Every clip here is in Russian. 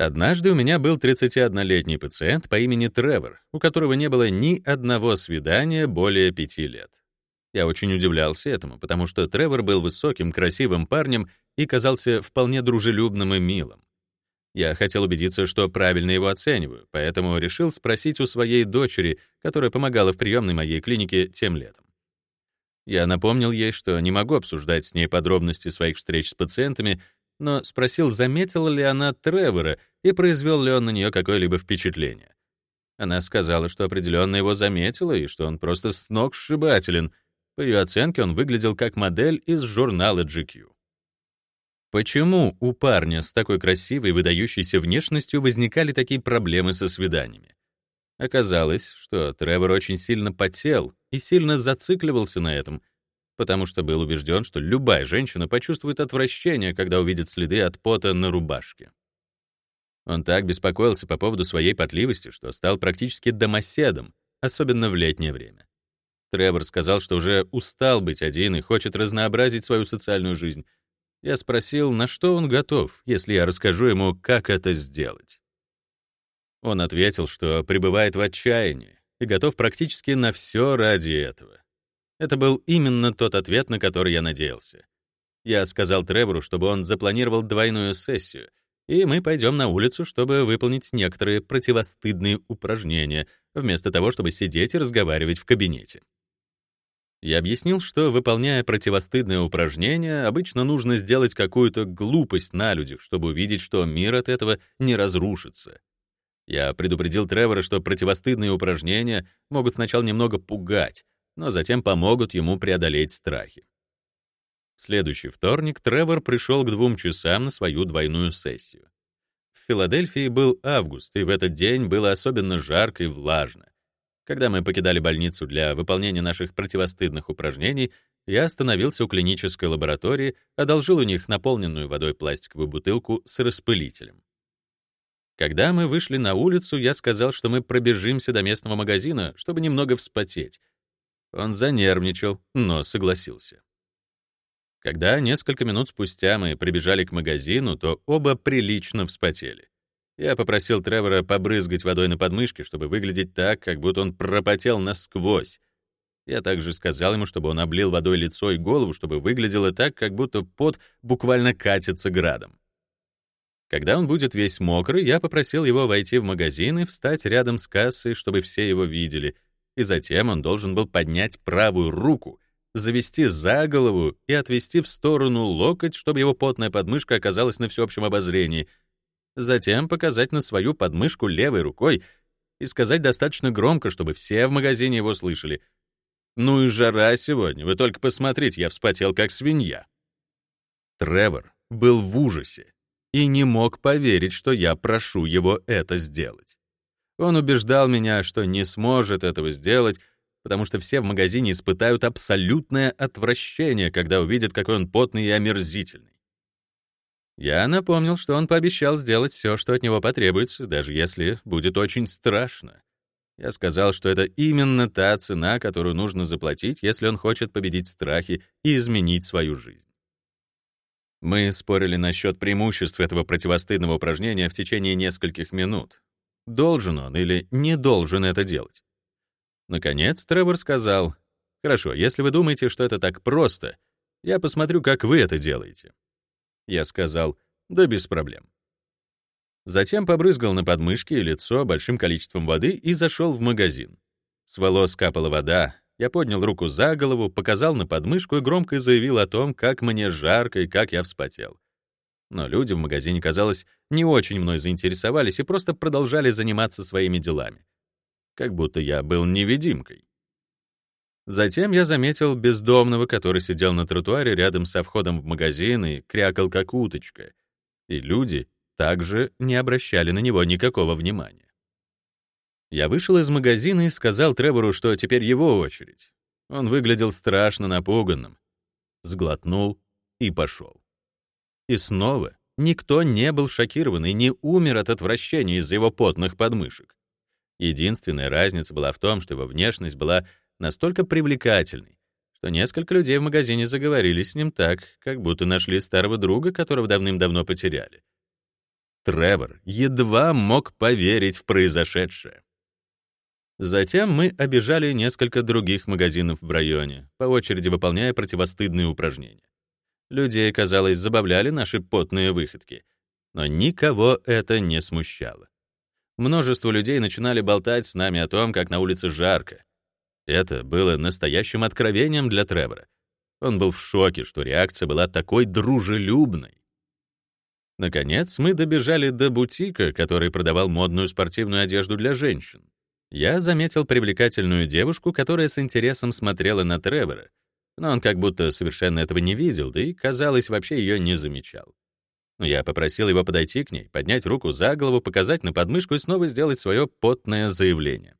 Однажды у меня был 31-летний пациент по имени Тревор, у которого не было ни одного свидания более пяти лет. Я очень удивлялся этому, потому что Тревор был высоким, красивым парнем и казался вполне дружелюбным и милым. Я хотел убедиться, что правильно его оцениваю, поэтому решил спросить у своей дочери, которая помогала в приемной моей клинике тем летом. Я напомнил ей, что не могу обсуждать с ней подробности своих встреч с пациентами, но спросил, заметила ли она Тревора и произвел ли он на нее какое-либо впечатление. Она сказала, что определенно его заметила и что он просто с ног сшибателен. По ее оценке, он выглядел как модель из журнала GQ. Почему у парня с такой красивой, выдающейся внешностью возникали такие проблемы со свиданиями? Оказалось, что Тревор очень сильно потел и сильно зацикливался на этом, потому что был убежден, что любая женщина почувствует отвращение, когда увидит следы от пота на рубашке. Он так беспокоился по поводу своей потливости, что стал практически домоседом, особенно в летнее время. Тревор сказал, что уже устал быть один и хочет разнообразить свою социальную жизнь. Я спросил, на что он готов, если я расскажу ему, как это сделать. Он ответил, что пребывает в отчаянии и готов практически на все ради этого. Это был именно тот ответ, на который я надеялся. Я сказал Тревору, чтобы он запланировал двойную сессию, и мы пойдем на улицу, чтобы выполнить некоторые противостыдные упражнения, вместо того, чтобы сидеть и разговаривать в кабинете. Я объяснил, что, выполняя противостыдные упражнения, обычно нужно сделать какую-то глупость на людях, чтобы увидеть, что мир от этого не разрушится. Я предупредил Тревора, что противостыдные упражнения могут сначала немного пугать, но затем помогут ему преодолеть страхи. В следующий вторник Тревор пришел к двум часам на свою двойную сессию. В Филадельфии был август, и в этот день было особенно жарко и влажно. Когда мы покидали больницу для выполнения наших противостыдных упражнений, я остановился у клинической лаборатории, одолжил у них наполненную водой пластиковую бутылку с распылителем. Когда мы вышли на улицу, я сказал, что мы пробежимся до местного магазина, чтобы немного вспотеть, он занервничал, но согласился. Когда несколько минут спустя мы прибежали к магазину, то оба прилично вспотели. Я попросил Тревора побрызгать водой на подмышки, чтобы выглядеть так, как будто он пропотел насквозь. Я также сказал ему, чтобы он облил водой лицо и голову, чтобы выглядело так, как будто пот буквально катится градом. Когда он будет весь мокрый, я попросил его войти в магазин и встать рядом с кассой, чтобы все его видели — и затем он должен был поднять правую руку, завести за голову и отвести в сторону локоть, чтобы его потная подмышка оказалась на всеобщем обозрении, затем показать на свою подмышку левой рукой и сказать достаточно громко, чтобы все в магазине его слышали. «Ну и жара сегодня, вы только посмотрите, я вспотел как свинья». Тревор был в ужасе и не мог поверить, что я прошу его это сделать. Он убеждал меня, что не сможет этого сделать, потому что все в магазине испытают абсолютное отвращение, когда увидят, какой он потный и омерзительный. Я напомнил, что он пообещал сделать все, что от него потребуется, даже если будет очень страшно. Я сказал, что это именно та цена, которую нужно заплатить, если он хочет победить страхи и изменить свою жизнь. Мы спорили насчет преимуществ этого противостыдного упражнения в течение нескольких минут, должен он или не должен это делать. Наконец, Тревор сказал, «Хорошо, если вы думаете, что это так просто, я посмотрю, как вы это делаете». Я сказал, «Да без проблем». Затем побрызгал на подмышки и лицо большим количеством воды и зашел в магазин. С волос капала вода, я поднял руку за голову, показал на подмышку и громко заявил о том, как мне жарко и как я вспотел. Но люди в магазине, казалось, не очень мной заинтересовались и просто продолжали заниматься своими делами. Как будто я был невидимкой. Затем я заметил бездомного, который сидел на тротуаре рядом со входом в магазин и крякал как уточка. И люди также не обращали на него никакого внимания. Я вышел из магазина и сказал Тревору, что теперь его очередь. Он выглядел страшно напуганным. Сглотнул и пошел. И снова никто не был шокирован и не умер от отвращения из-за его потных подмышек. Единственная разница была в том, что его внешность была настолько привлекательной, что несколько людей в магазине заговорили с ним так, как будто нашли старого друга, которого давным-давно потеряли. Тревор едва мог поверить в произошедшее. Затем мы обижали несколько других магазинов в районе, по очереди выполняя противостыдные упражнения. Людей, казалось, забавляли наши потные выходки, но никого это не смущало. Множество людей начинали болтать с нами о том, как на улице жарко. Это было настоящим откровением для Тревора. Он был в шоке, что реакция была такой дружелюбной. Наконец, мы добежали до бутика, который продавал модную спортивную одежду для женщин. Я заметил привлекательную девушку, которая с интересом смотрела на Тревора, но он как будто совершенно этого не видел, да и, казалось, вообще ее не замечал. Я попросил его подойти к ней, поднять руку за голову, показать на подмышку и снова сделать свое потное заявление.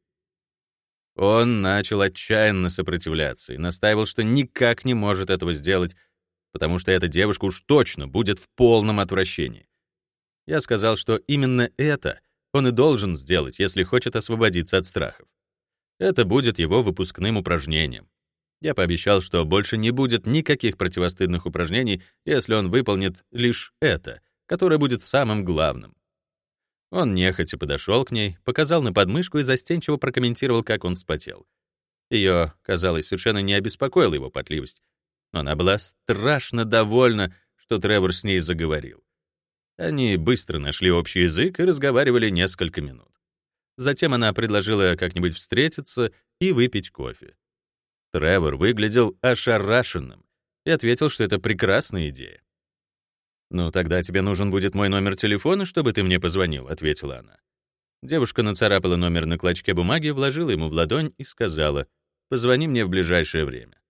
Он начал отчаянно сопротивляться и настаивал, что никак не может этого сделать, потому что эта девушка уж точно будет в полном отвращении. Я сказал, что именно это он и должен сделать, если хочет освободиться от страхов. Это будет его выпускным упражнением. Я пообещал, что больше не будет никаких противостыдных упражнений, если он выполнит лишь это, которое будет самым главным. Он нехотя подошел к ней, показал на подмышку и застенчиво прокомментировал, как он вспотел. Ее, казалось, совершенно не обеспокоила его потливость, но она была страшно довольна, что Тревор с ней заговорил. Они быстро нашли общий язык и разговаривали несколько минут. Затем она предложила как-нибудь встретиться и выпить кофе. Тревор выглядел ошарашенным и ответил, что это прекрасная идея. «Ну, тогда тебе нужен будет мой номер телефона, чтобы ты мне позвонил», — ответила она. Девушка нацарапала номер на клочке бумаги, вложила ему в ладонь и сказала, «Позвони мне в ближайшее время».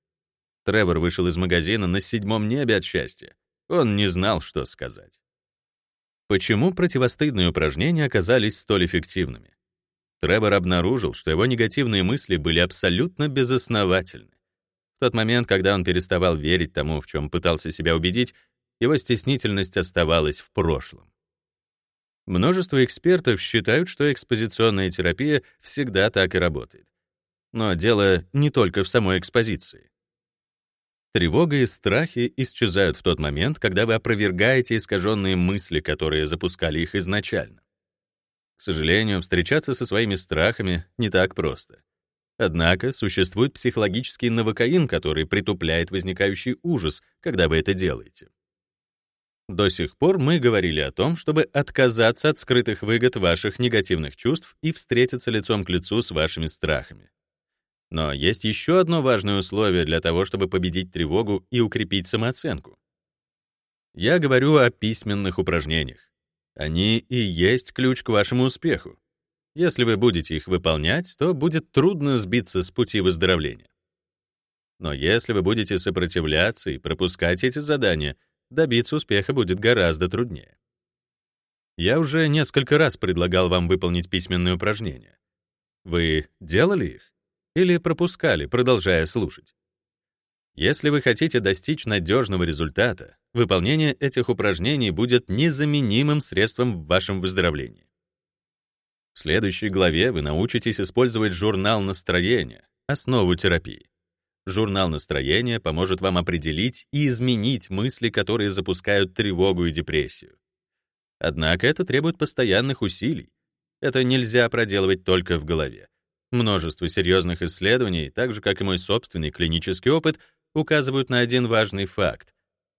Тревор вышел из магазина на седьмом небе от счастья. Он не знал, что сказать. Почему противостыдные упражнения оказались столь эффективными? Тревор обнаружил, что его негативные мысли были абсолютно безосновательны. В тот момент, когда он переставал верить тому, в чем пытался себя убедить, его стеснительность оставалась в прошлом. Множество экспертов считают, что экспозиционная терапия всегда так и работает. Но дело не только в самой экспозиции. Тревога и страхи исчезают в тот момент, когда вы опровергаете искаженные мысли, которые запускали их изначально. К сожалению, встречаться со своими страхами не так просто. Однако существует психологический новокаин, который притупляет возникающий ужас, когда вы это делаете. До сих пор мы говорили о том, чтобы отказаться от скрытых выгод ваших негативных чувств и встретиться лицом к лицу с вашими страхами. Но есть еще одно важное условие для того, чтобы победить тревогу и укрепить самооценку. Я говорю о письменных упражнениях. Они и есть ключ к вашему успеху. Если вы будете их выполнять, то будет трудно сбиться с пути выздоровления. Но если вы будете сопротивляться и пропускать эти задания, добиться успеха будет гораздо труднее. Я уже несколько раз предлагал вам выполнить письменные упражнения. Вы делали их или пропускали, продолжая слушать? Если вы хотите достичь надежного результата, выполнение этих упражнений будет незаменимым средством в вашем выздоровлении. В следующей главе вы научитесь использовать журнал настроения, основу терапии. Журнал настроения поможет вам определить и изменить мысли, которые запускают тревогу и депрессию. Однако это требует постоянных усилий. Это нельзя проделывать только в голове. Множество серьезных исследований, так же как и мой собственный клинический опыт, указывают на один важный факт.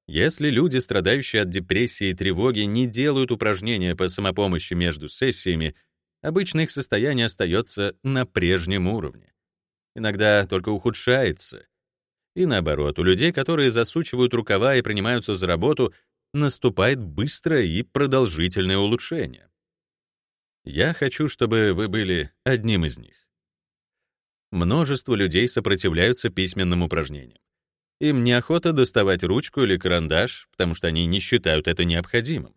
Если люди, страдающие от депрессии и тревоги, не делают упражнения по самопомощи между сессиями, обычно их состояние остается на прежнем уровне. Иногда только ухудшается. И наоборот, у людей, которые засучивают рукава и принимаются за работу, наступает быстрое и продолжительное улучшение. Я хочу, чтобы вы были одним из них. Множество людей сопротивляются письменным упражнениям. Им неохота доставать ручку или карандаш, потому что они не считают это необходимым.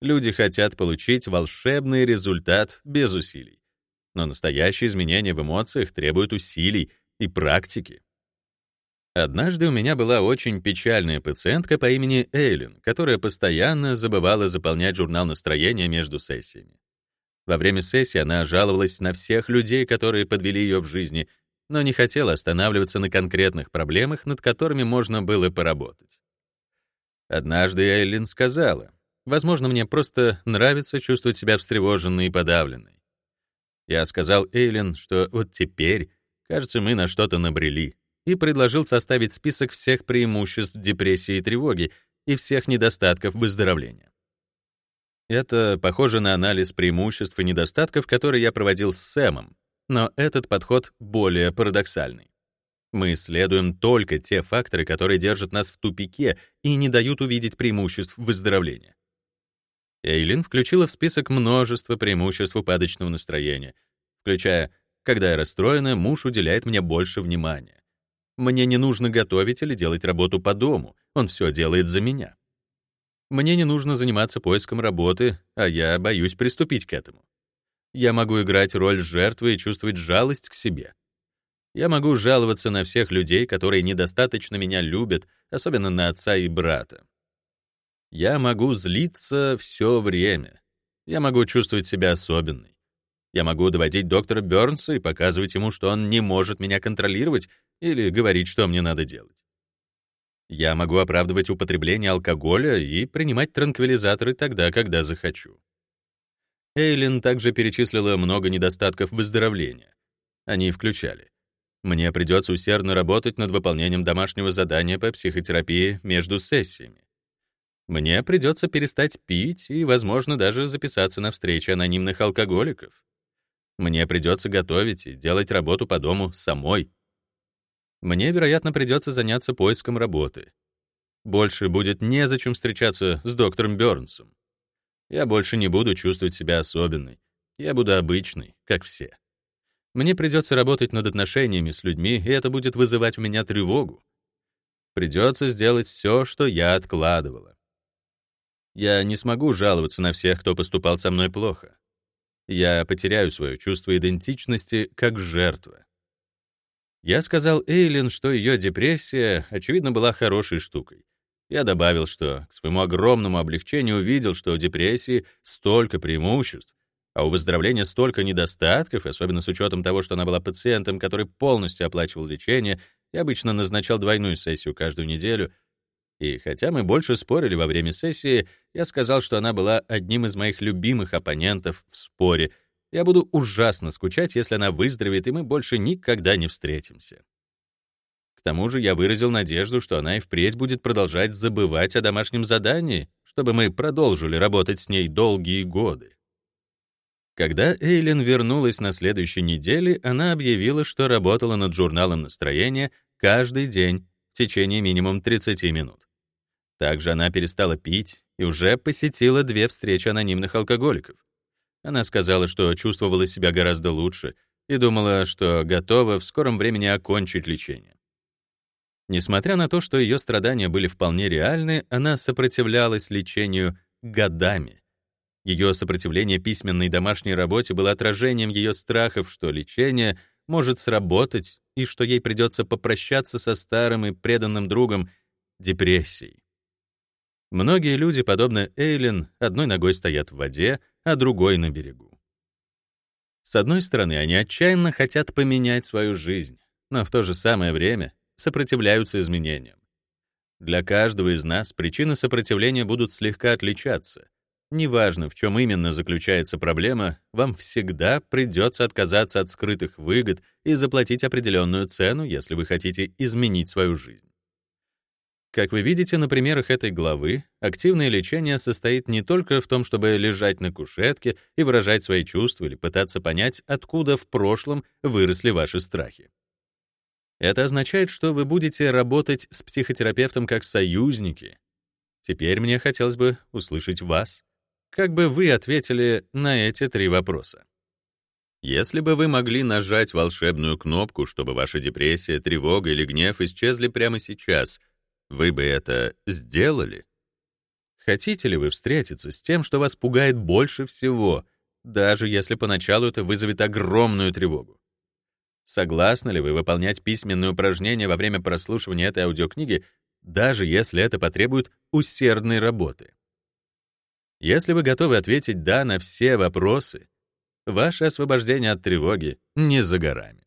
Люди хотят получить волшебный результат без усилий. Но настоящие изменения в эмоциях требуют усилий и практики. Однажды у меня была очень печальная пациентка по имени Эйлин, которая постоянно забывала заполнять журнал настроения между сессиями. Во время сессии она жаловалась на всех людей, которые подвели ее в жизни, но не хотела останавливаться на конкретных проблемах, над которыми можно было поработать. Однажды Эйлин сказала, Возможно, мне просто нравится чувствовать себя встревоженной и подавленной. Я сказал Эйлин, что вот теперь, кажется, мы на что-то набрели, и предложил составить список всех преимуществ депрессии и тревоги и всех недостатков выздоровления. Это похоже на анализ преимуществ и недостатков, который я проводил с Сэмом, но этот подход более парадоксальный. Мы исследуем только те факторы, которые держат нас в тупике и не дают увидеть преимуществ выздоровления. Эйлин включила в список множество преимуществ упадочного настроения, включая «когда я расстроена, муж уделяет мне больше внимания». «Мне не нужно готовить или делать работу по дому, он все делает за меня». «Мне не нужно заниматься поиском работы, а я боюсь приступить к этому». «Я могу играть роль жертвы и чувствовать жалость к себе». Я могу жаловаться на всех людей, которые недостаточно меня любят, особенно на отца и брата. Я могу злиться все время. Я могу чувствовать себя особенной. Я могу доводить доктора Бёрнса и показывать ему, что он не может меня контролировать или говорить, что мне надо делать. Я могу оправдывать употребление алкоголя и принимать транквилизаторы тогда, когда захочу. Эйлин также перечислила много недостатков выздоровления. Они включали. Мне придется усердно работать над выполнением домашнего задания по психотерапии между сессиями. Мне придется перестать пить и, возможно, даже записаться на встречи анонимных алкоголиков. Мне придется готовить и делать работу по дому самой. Мне, вероятно, придется заняться поиском работы. Больше будет незачем встречаться с доктором Бёрнсом. Я больше не буду чувствовать себя особенной. Я буду обычной, как все. Мне придется работать над отношениями с людьми, и это будет вызывать у меня тревогу. Придется сделать все, что я откладывала. Я не смогу жаловаться на всех, кто поступал со мной плохо. Я потеряю свое чувство идентичности как жертва. Я сказал Эйлин, что ее депрессия, очевидно, была хорошей штукой. Я добавил, что к своему огромному облегчению увидел, что у депрессии столько преимуществ, а у выздоровления столько недостатков, особенно с учетом того, что она была пациентом, который полностью оплачивал лечение и обычно назначал двойную сессию каждую неделю, и хотя мы больше спорили во время сессии, я сказал, что она была одним из моих любимых оппонентов в споре. Я буду ужасно скучать, если она выздоровеет, и мы больше никогда не встретимся. К тому же я выразил надежду, что она и впредь будет продолжать забывать о домашнем задании, чтобы мы продолжили работать с ней долгие годы. Когда Эйлин вернулась на следующей неделе, она объявила, что работала над журналом настроения каждый день в течение минимум 30 минут. Также она перестала пить и уже посетила две встречи анонимных алкоголиков. Она сказала, что чувствовала себя гораздо лучше и думала, что готова в скором времени окончить лечение. Несмотря на то, что ее страдания были вполне реальны, она сопротивлялась лечению годами. Ее сопротивление письменной домашней работе было отражением ее страхов, что лечение может сработать и что ей придется попрощаться со старым и преданным другом депрессией. Многие люди, подобно Эйлин, одной ногой стоят в воде, а другой — на берегу. С одной стороны, они отчаянно хотят поменять свою жизнь, но в то же самое время сопротивляются изменениям. Для каждого из нас причины сопротивления будут слегка отличаться. Неважно, в чем именно заключается проблема, вам всегда придется отказаться от скрытых выгод и заплатить определенную цену, если вы хотите изменить свою жизнь. Как вы видите на примерах этой главы, активное лечение состоит не только в том, чтобы лежать на кушетке и выражать свои чувства или пытаться понять, откуда в прошлом выросли ваши страхи. Это означает, что вы будете работать с психотерапевтом как союзники. Теперь мне хотелось бы услышать вас. Как бы вы ответили на эти три вопроса? Если бы вы могли нажать волшебную кнопку, чтобы ваша депрессия, тревога или гнев исчезли прямо сейчас — вы бы это сделали? Хотите ли вы встретиться с тем, что вас пугает больше всего, даже если поначалу это вызовет огромную тревогу? Согласны ли вы выполнять письменные упражнения во время прослушивания этой аудиокниги, даже если это потребует усердной работы? Если вы готовы ответить «да» на все вопросы, ваше освобождение от тревоги не за горами.